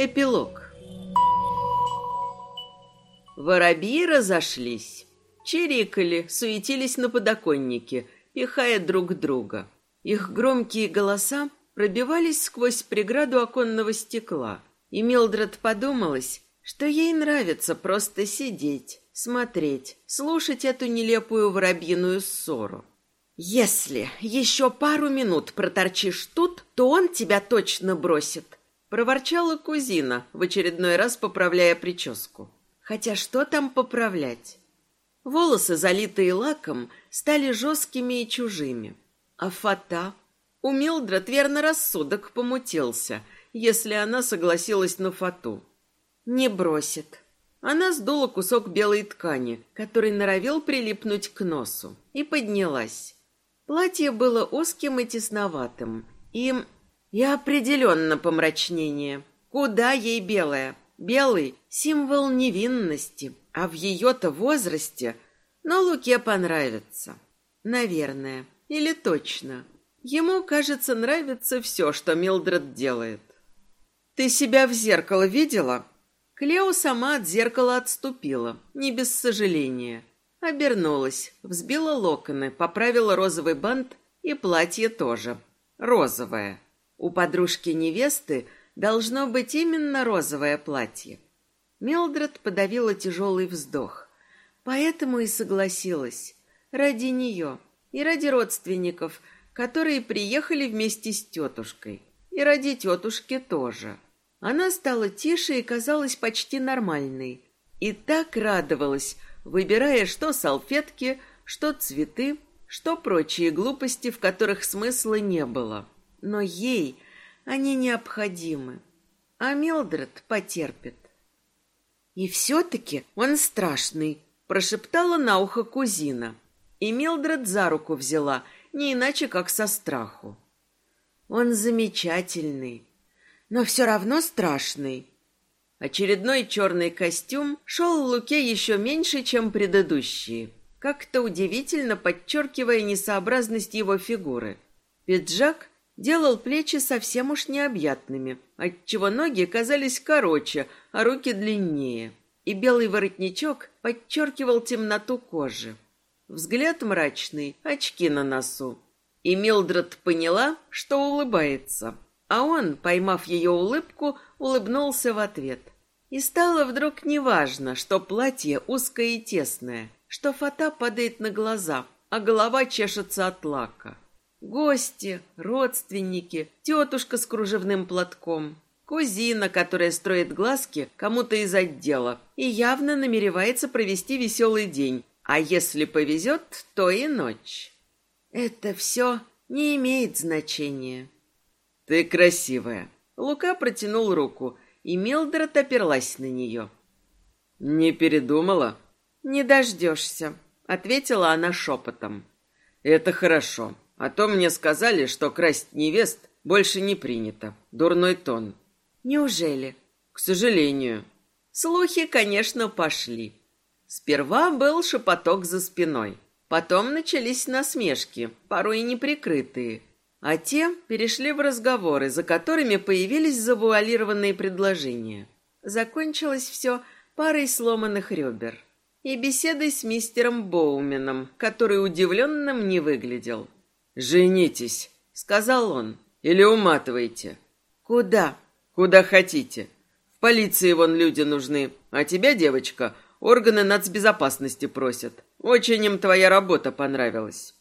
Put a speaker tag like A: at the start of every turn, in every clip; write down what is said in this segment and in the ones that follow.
A: Эпилог. Воробьи разошлись. Чирикали, суетились на подоконнике, пихая друг друга. Их громкие голоса пробивались сквозь преграду оконного стекла. И Милдред подумалась, что ей нравится просто сидеть, смотреть, слушать эту нелепую воробьиную ссору. «Если еще пару минут проторчишь тут, то он тебя точно бросит», — проворчала кузина, в очередной раз поправляя прическу. Хотя что там поправлять? Волосы, залитые лаком, стали жесткими и чужими. А фата? У Милдред верно рассудок помутился, если она согласилась на фату. Не бросит. Она сдула кусок белой ткани, который норовил прилипнуть к носу, и поднялась. Платье было узким и тесноватым, и... и определенно помрачнение. Куда ей белое? Белый — символ невинности, а в ее-то возрасте... Но Луке понравится. Наверное. Или точно. Ему, кажется, нравится все, что Милдред делает. «Ты себя в зеркало видела?» Клео сама от зеркала отступила, не без сожаления. Обернулась, взбила локоны, поправила розовый бант и платье тоже. Розовое. У подружки невесты должно быть именно розовое платье. Милдред подавила тяжелый вздох. Поэтому и согласилась. Ради нее и ради родственников, которые приехали вместе с тетушкой. И ради тетушки тоже. Она стала тише и казалась почти нормальной. И так радовалась, выбирая что салфетки, что цветы, что прочие глупости, в которых смысла не было. Но ей они необходимы. А Милдред потерпит. И все-таки он страшный, прошептала на ухо кузина. И Милдред за руку взяла, не иначе, как со страху. Он замечательный, но все равно страшный. Очередной черный костюм шел Луке еще меньше, чем предыдущие, как-то удивительно подчеркивая несообразность его фигуры. Пиджак делал плечи совсем уж необъятными, отчего ноги казались короче, а руки длиннее, и белый воротничок подчеркивал темноту кожи. Взгляд мрачный, очки на носу. И Милдред поняла, что улыбается – а он, поймав ее улыбку, улыбнулся в ответ. И стало вдруг неважно, что платье узкое и тесное, что фата падает на глаза, а голова чешется от лака. Гости, родственники, тетушка с кружевным платком, кузина, которая строит глазки кому-то из отдела и явно намеревается провести веселый день, а если повезет, то и ночь. Это все не имеет значения. «Ты красивая». Лука протянул руку, и Милдред оперлась на нее. «Не передумала?» «Не дождешься», — ответила она шепотом. «Это хорошо, а то мне сказали, что красть невест больше не принято. Дурной тон». «Неужели?» «К сожалению». Слухи, конечно, пошли. Сперва был шепоток за спиной. Потом начались насмешки, порой неприкрытые. А те перешли в разговоры, за которыми появились завуалированные предложения. Закончилось все парой сломанных ребер и беседой с мистером Боуменом, который удивленным не выглядел. «Женитесь», — сказал он, — «или уматывайте». «Куда?» «Куда хотите. В полиции вон люди нужны, а тебя, девочка, органы нацбезопасности просят. Очень им твоя работа понравилась».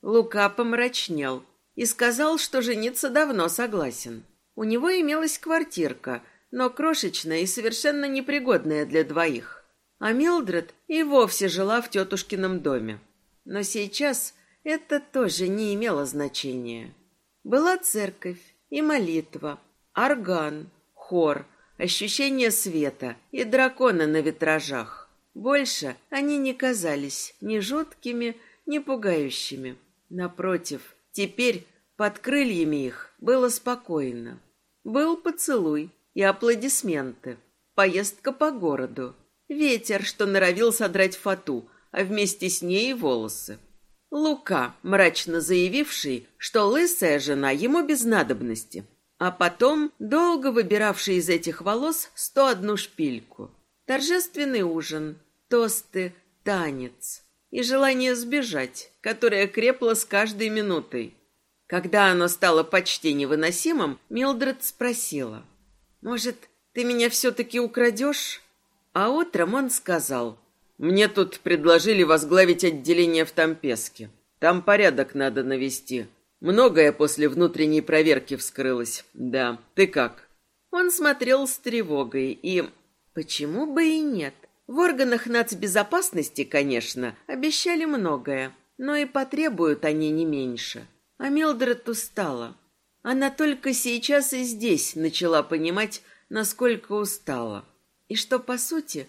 A: Лука помрачнел и сказал, что жениться давно согласен. У него имелась квартирка, но крошечная и совершенно непригодная для двоих. А Милдред и вовсе жила в тетушкином доме. Но сейчас это тоже не имело значения. Была церковь и молитва, орган, хор, ощущение света и дракона на витражах. Больше они не казались ни жуткими, ни пугающими. Напротив, теперь под крыльями их было спокойно. Был поцелуй и аплодисменты, поездка по городу, ветер, что норовил содрать фату, а вместе с ней и волосы. Лука, мрачно заявивший, что лысая жена ему без надобности, а потом долго выбиравший из этих волос сто одну шпильку. Торжественный ужин, тосты, танец и желание сбежать, которое крепло с каждой минутой. Когда оно стало почти невыносимым, Милдред спросила, «Может, ты меня все-таки украдешь?» А утром он сказал, «Мне тут предложили возглавить отделение в Тампеске. Там порядок надо навести. Многое после внутренней проверки вскрылось. Да, ты как? Он смотрел с тревогой и... Почему бы и нет? В органах нацбезопасности, конечно, обещали многое, но и потребуют они не меньше. А Милдред устала. Она только сейчас и здесь начала понимать, насколько устала. И что, по сути,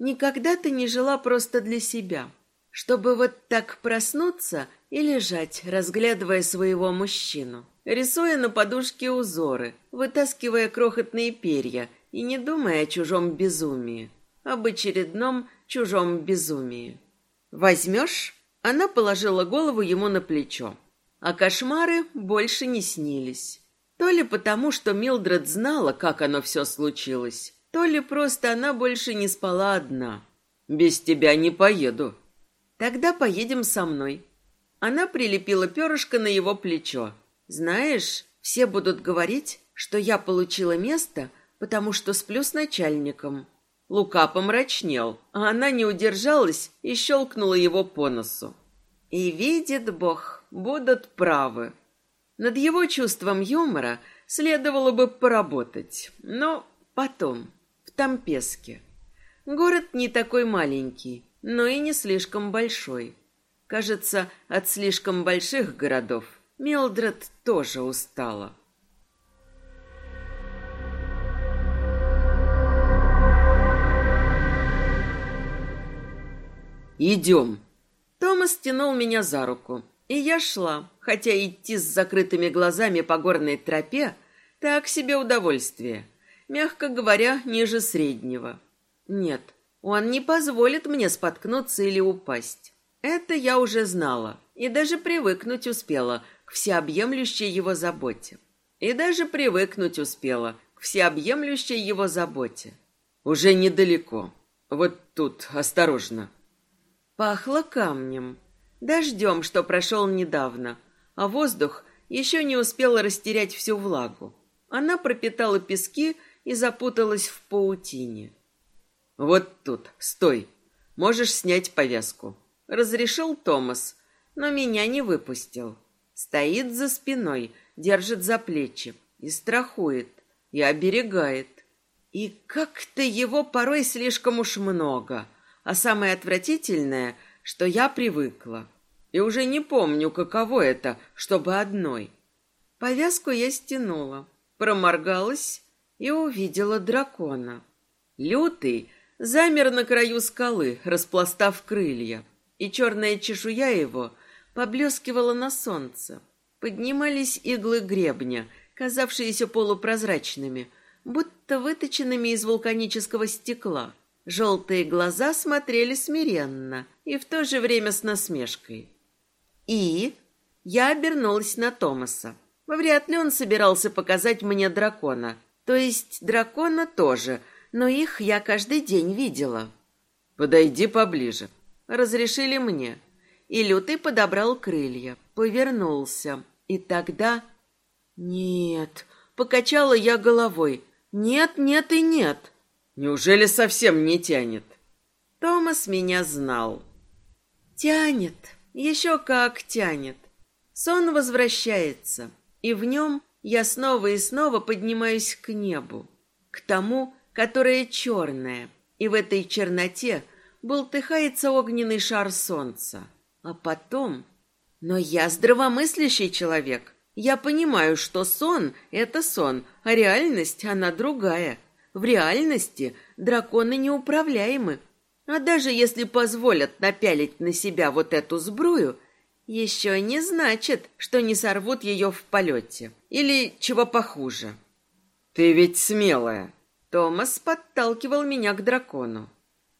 A: никогда ты не жила просто для себя. Чтобы вот так проснуться и лежать, разглядывая своего мужчину, рисуя на подушке узоры, вытаскивая крохотные перья и не думая о чужом безумии, об очередном чужом безумии. «Возьмешь?» Она положила голову ему на плечо. А кошмары больше не снились. То ли потому, что Милдред знала, как оно все случилось, то ли просто она больше не спала одна. «Без тебя не поеду», Тогда поедем со мной. Она прилепила перышко на его плечо. Знаешь, все будут говорить, что я получила место, потому что сплю с начальником. Лука помрачнел, а она не удержалась и щелкнула его по носу. И видит Бог, будут правы. Над его чувством юмора следовало бы поработать, но потом, Тампеске. Город не такой маленький, но и не слишком большой. Кажется, от слишком больших городов Милдред тоже устала. «Идем!» Томас тянул меня за руку, и я шла, хотя идти с закрытыми глазами по горной тропе – так себе удовольствие, мягко говоря, ниже среднего. Нет, он не позволит мне споткнуться или упасть. Это я уже знала и даже привыкнуть успела к всеобъемлющей его заботе. И даже привыкнуть успела к всеобъемлющей его заботе. Уже недалеко. Вот тут, осторожно. Пахло камнем, дождем, что прошел недавно, а воздух еще не успел растерять всю влагу. Она пропитала пески и запуталась в паутине. «Вот тут, стой. Можешь снять повязку». Разрешил Томас, но меня не выпустил. Стоит за спиной, держит за плечи и страхует, и оберегает. И как-то его порой слишком уж много. А самое отвратительное, что я привыкла. И уже не помню, каково это, чтобы одной. Повязку я стянула, проморгалась и увидела дракона. Лютый, замер на краю скалы, распластав крылья, и черная чешуя его поблескивала на солнце. Поднимались иглы гребня, казавшиеся полупрозрачными, будто выточенными из вулканического стекла. Желтые глаза смотрели смиренно и в то же время с насмешкой. И я обернулась на Томаса. Вряд ли он собирался показать мне дракона. То есть дракона тоже, но их я каждый день видела. Подойди поближе. Разрешили мне. И Лютый подобрал крылья, повернулся. И тогда... Нет, покачала я головой. Нет, нет и нет. Неужели совсем не тянет? Томас меня знал. Тянет, еще как тянет. Сон возвращается, и в нем я снова и снова поднимаюсь к небу, к тому, которая черная, и в этой черноте болтыхается огненный шар солнца. А потом... Но я здравомыслящий человек. Я понимаю, что сон — это сон, а реальность — она другая. В реальности драконы неуправляемы. А даже если позволят напялить на себя вот эту сбрую, еще не значит, что не сорвут ее в полете. Или чего похуже. «Ты ведь смелая», Томас подталкивал меня к дракону.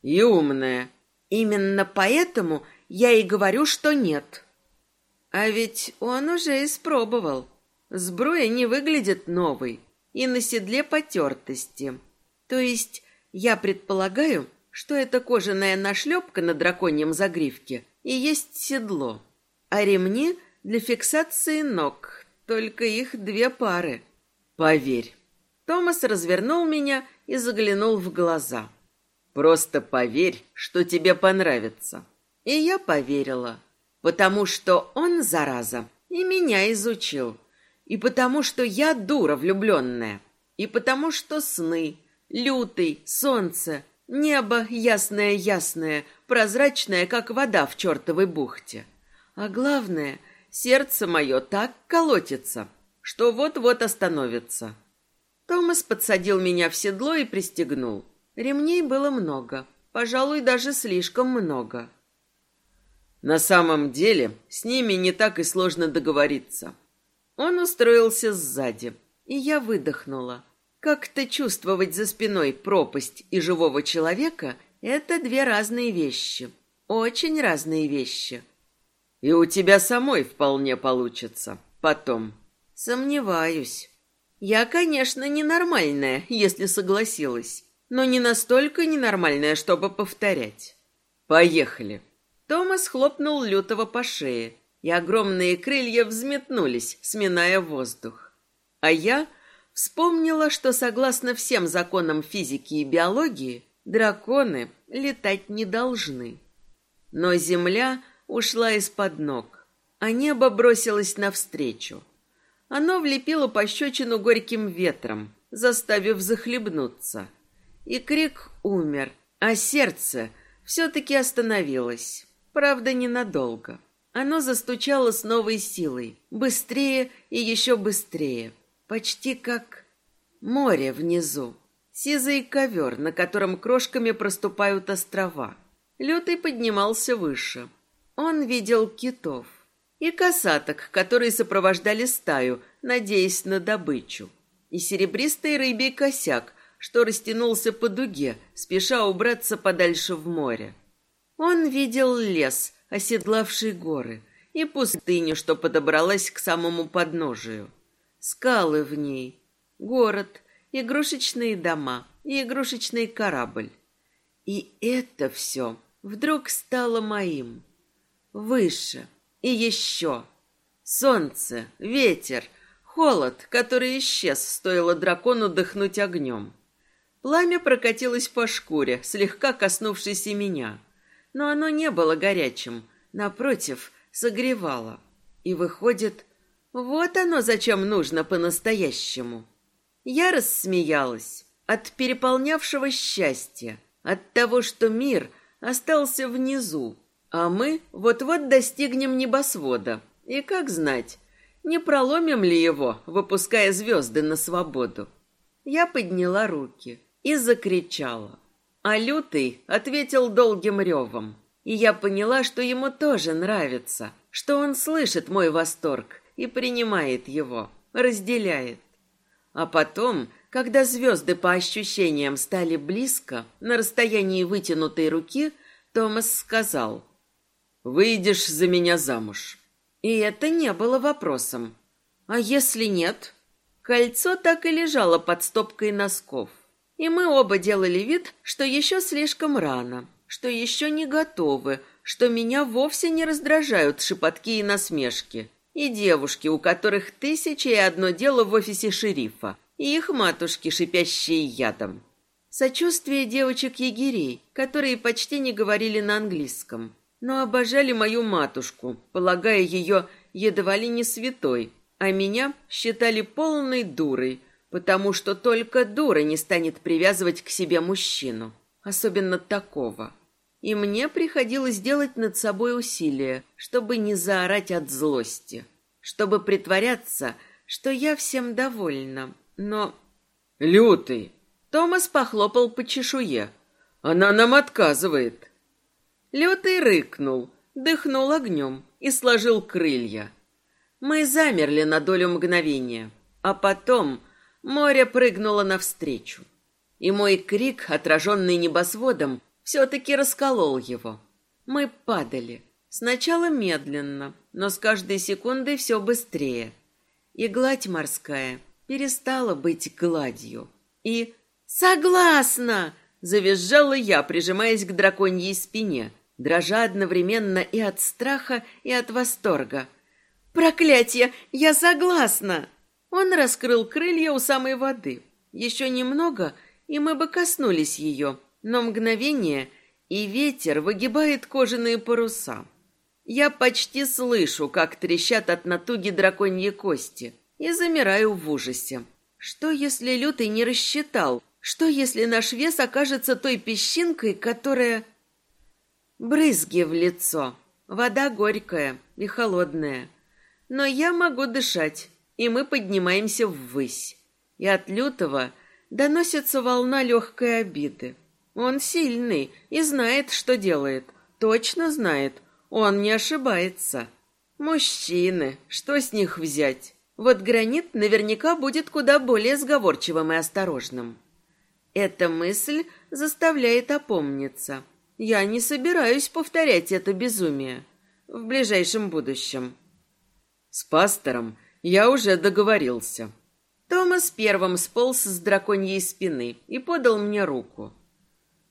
A: И умная. Именно поэтому я и говорю, что нет. А ведь он уже испробовал. Сбруя не выглядит новой, и на седле потертости. То есть я предполагаю, что это кожаная нашлепка на драконьем загривке и есть седло, а ремни для фиксации ног, только их две пары. Поверь. Томас развернул меня и заглянул в глаза. Просто поверь, что тебе понравится. И я поверила, потому что он, зараза, и меня изучил, и потому что я дура влюбленная, и потому что сны, лютый, солнце, небо ясное-ясное, прозрачное, как вода в чертовой бухте. А главное, сердце мое так колотится, что вот-вот остановится. Томас подсадил меня в седло и пристегнул. Ремней было много, пожалуй, даже слишком много. На самом деле, с ними не так и сложно договориться. Он устроился сзади, и я выдохнула. Как-то чувствовать за спиной пропасть и живого человека — это две разные вещи. Очень разные вещи. И у тебя самой вполне получится. Потом. Сомневаюсь. Я, конечно, ненормальная, если согласилась, но не настолько ненормальная, чтобы повторять. Поехали. Томас хлопнул Лютого по шее, и огромные крылья взметнулись, сминая воздух. А я вспомнила, что согласно всем законам физики и биологии, драконы летать не должны. Но земля ушла из-под ног, а небо бросилось навстречу. Оно влепило пощечину горьким ветром, заставив захлебнуться. И крик умер, а сердце все-таки остановилось. Правда, ненадолго. Оно застучало с новой силой, быстрее и еще быстрее, почти как море внизу. Сизый ковер, на котором крошками проступают острова. Лютый поднимался выше. Он видел китов и косаток, которые сопровождали стаю, надеясь на добычу. И серебристый рыбий косяк, что растянулся по дуге, спеша убраться подальше в море. Он видел лес, оседлавший горы, и пустыню, что подобралась к самому подножию. Скалы в ней, город, игрушечные дома и игрушечный корабль. И это все вдруг стало моим. Выше и еще. Солнце, ветер, холод, который исчез, стоило дракону дыхнуть огнем. Пламя прокатилось по шкуре, слегка коснувшись и меня — но оно не было горячим, напротив, согревало. И выходит, вот оно зачем нужно по-настоящему. Я рассмеялась от переполнявшего счастья, от того, что мир остался внизу, а мы вот-вот достигнем небосвода. И как знать, не проломим ли его, выпуская звезды на свободу? Я подняла руки и закричала. А Лютый ответил долгим ревом. И я поняла, что ему тоже нравится, что он слышит мой восторг и принимает его, разделяет. А потом, когда звезды по ощущениям стали близко, на расстоянии вытянутой руки, Томас сказал, «Выйдешь за меня замуж». И это не было вопросом. А если нет? Кольцо так и лежало под стопкой носков. И мы оба делали вид, что еще слишком рано, что еще не готовы, что меня вовсе не раздражают шепотки и насмешки. И девушки, у которых тысяча и одно дело в офисе шерифа, и их матушки, шипящие ядом. Сочувствие девочек-егерей, которые почти не говорили на английском, но обожали мою матушку, полагая ее едва ли не святой, а меня считали полной дурой – потому что только дура не станет привязывать к себе мужчину, особенно такого. И мне приходилось делать над собой усилия, чтобы не заорать от злости, чтобы притворяться, что я всем довольна. Но... «Лютый!» Томас похлопал по чешуе. «Она нам отказывает!» Лютый рыкнул, дыхнул огнем и сложил крылья. Мы замерли на долю мгновения, а потом Море прыгнуло навстречу. И мой крик, отраженный небосводом, все-таки расколол его. Мы падали. Сначала медленно, но с каждой секундой все быстрее. И гладь морская перестала быть гладью. И «Согласна!» — завизжала я, прижимаясь к драконьей спине, дрожа одновременно и от страха, и от восторга. «Проклятие! Я согласна!» Он раскрыл крылья у самой воды. Еще немного, и мы бы коснулись ее, но мгновение, и ветер выгибает кожаные паруса. Я почти слышу, как трещат от натуги драконьи кости, и замираю в ужасе. Что, если Лютый не рассчитал? Что, если наш вес окажется той песчинкой, которая... Брызги в лицо. Вода горькая и холодная. Но я могу дышать, и мы поднимаемся ввысь. И от Лютого доносится волна легкой обиды. Он сильный и знает, что делает. Точно знает. Он не ошибается. Мужчины, что с них взять? Вот гранит наверняка будет куда более сговорчивым и осторожным. Эта мысль заставляет опомниться. Я не собираюсь повторять это безумие в ближайшем будущем.
B: С пастором я уже договорился.
A: Томас первым сполз с драконьей спины и подал мне руку.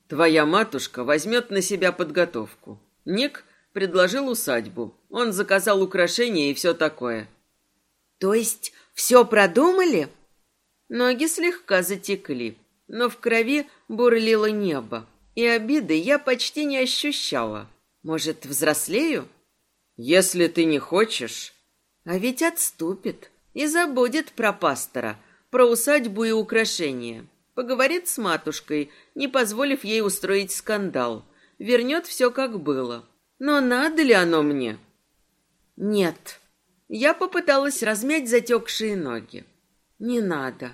B: Твоя матушка возьмет на себя подготовку. Ник предложил усадьбу. Он заказал украшения и все такое.
A: То есть все продумали? Ноги слегка затекли но в крови бурлило небо, и обиды я почти не ощущала. Может, взрослею?
B: Если ты не хочешь...
A: А ведь отступит и забудет про пастора, про усадьбу и украшения. Поговорит с матушкой, не позволив ей устроить скандал. Вернет все, как было. Но надо ли оно мне? Нет. Я попыталась размять затекшие ноги. Не надо.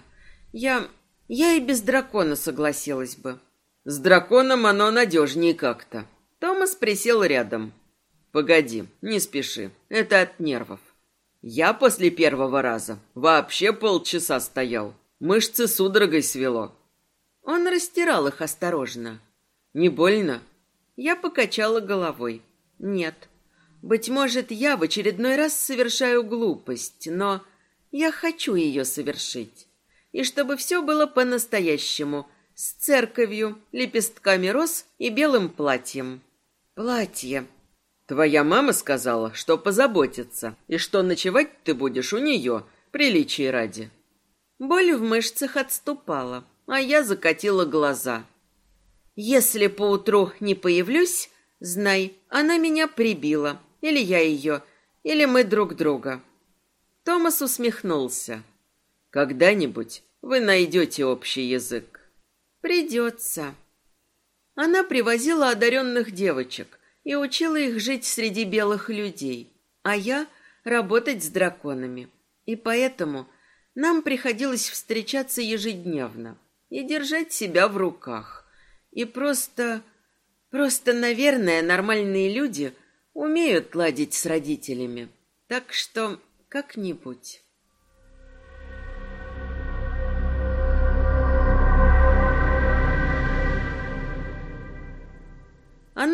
A: Я... Я и без дракона согласилась бы.
B: С драконом оно надежнее как-то.
A: Томас присел рядом.
B: Погоди, не спеши. Это от нервов. Я после первого раза вообще полчаса стоял. Мышцы судорогой свело.
A: Он растирал их осторожно.
B: Не больно?
A: Я покачала головой. Нет. Быть может, я в очередной раз совершаю глупость, но я хочу ее совершить и чтобы все было по-настоящему, с церковью, лепестками роз и белым платьем. Платье.
B: Твоя мама сказала, что позаботится, и что ночевать ты будешь у нее, приличие ради.
A: Боль в мышцах отступала, а я закатила глаза. Если поутру не появлюсь, знай, она меня прибила, или я ее, или мы друг друга. Томас усмехнулся.
B: Когда-нибудь вы найдете общий язык.
A: Придется. Она привозила одаренных девочек и учила их жить среди белых людей, а я работать с драконами. И поэтому нам приходилось встречаться ежедневно и держать себя в руках. И просто... Просто, наверное, нормальные люди умеют ладить с родителями. Так что как-нибудь...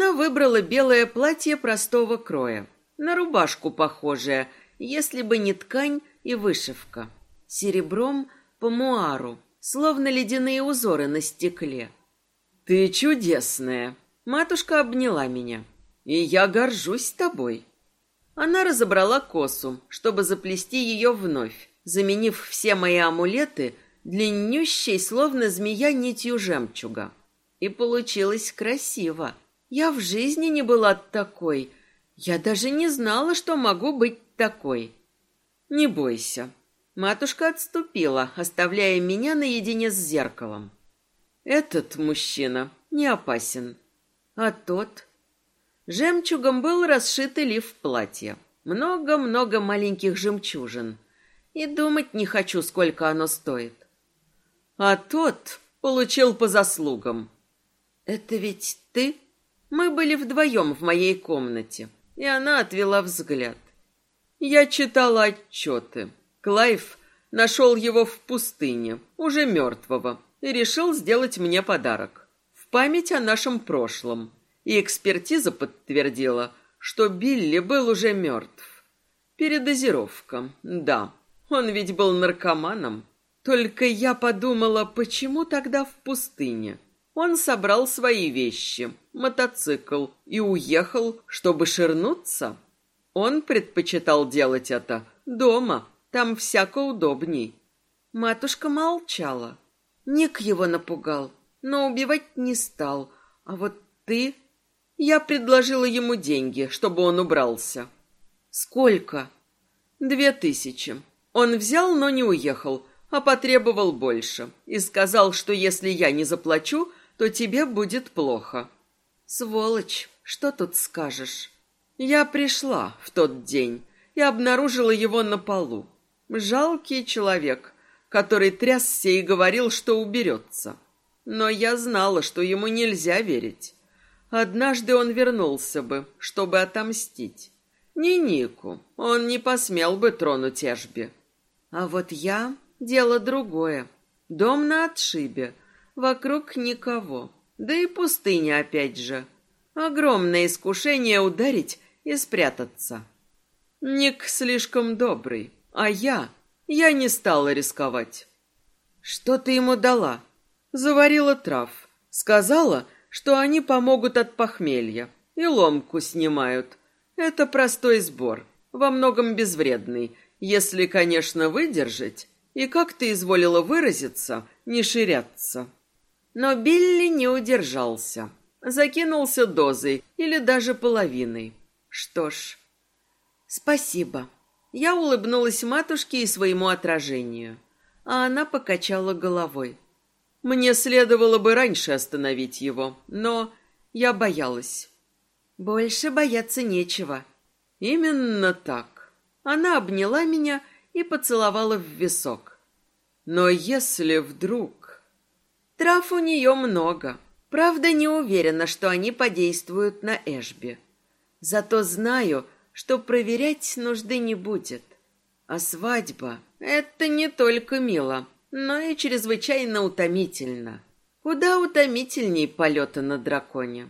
A: Она выбрала белое платье простого кроя, на рубашку похожее, если бы не ткань и вышивка. Серебром по муару, словно ледяные узоры на стекле.
B: «Ты чудесная!» Матушка обняла меня. «И я горжусь тобой!»
A: Она разобрала косу, чтобы заплести ее вновь, заменив все мои амулеты длиннющей, словно змея, нитью жемчуга. И получилось красиво. Я в жизни не была такой. Я даже не знала, что могу быть такой. Не бойся. Матушка отступила, оставляя меня наедине с зеркалом. Этот мужчина не опасен. А тот... Жемчугом был расшит лиф платья. Много-много маленьких жемчужин. И думать не хочу, сколько оно стоит. А тот получил по заслугам. Это ведь ты? Мы были вдвоем в моей комнате, и она отвела взгляд. Я читала отчеты. Клайв нашел его в пустыне, уже мертвого, и решил сделать мне подарок. В память о нашем прошлом. И экспертиза подтвердила, что Билли был уже мертв. Передозировка, да. Он ведь был наркоманом. Только я подумала, почему тогда в пустыне? Он собрал свои вещи, мотоцикл, и уехал, чтобы ширнуться. Он предпочитал делать это дома, там всяко удобней. Матушка молчала. Ник его напугал, но убивать не стал. А вот ты... Я предложила ему деньги, чтобы он убрался. Сколько? Две тысячи. Он взял, но не уехал, а потребовал больше. И сказал, что если я не заплачу, то тебе будет плохо. Сволочь, что тут скажешь? Я пришла в тот день и обнаружила его на полу. Жалкий человек, который трясся и говорил, что уберется. Но я знала, что ему нельзя верить. Однажды он вернулся бы, чтобы отомстить. Не Нику, он не посмел бы тронуть Эшби. А вот я — дело другое. Дом на отшибе, вокруг никого. Да и пустыня опять же. Огромное искушение ударить и спрятаться. Ник слишком добрый, а я... Я не стала рисковать. Что ты ему дала? Заварила трав. Сказала, что они помогут от похмелья. И ломку снимают. Это простой сбор, во многом безвредный, если, конечно, выдержать и, как ты изволила выразиться, не ширяться. Но Билли не удержался. Закинулся дозой или даже половиной. Что ж, спасибо. Я улыбнулась матушке и своему отражению, а она покачала головой. Мне следовало бы раньше остановить его, но я боялась. Больше бояться нечего. Именно так. Она обняла меня и поцеловала в висок. Но если вдруг... Трав у нее много. Правда, не уверена, что они подействуют на Эшби. Зато знаю, что проверять нужды не будет. А свадьба — это не только мило, но и чрезвычайно утомительно. Куда утомительней полета на драконе.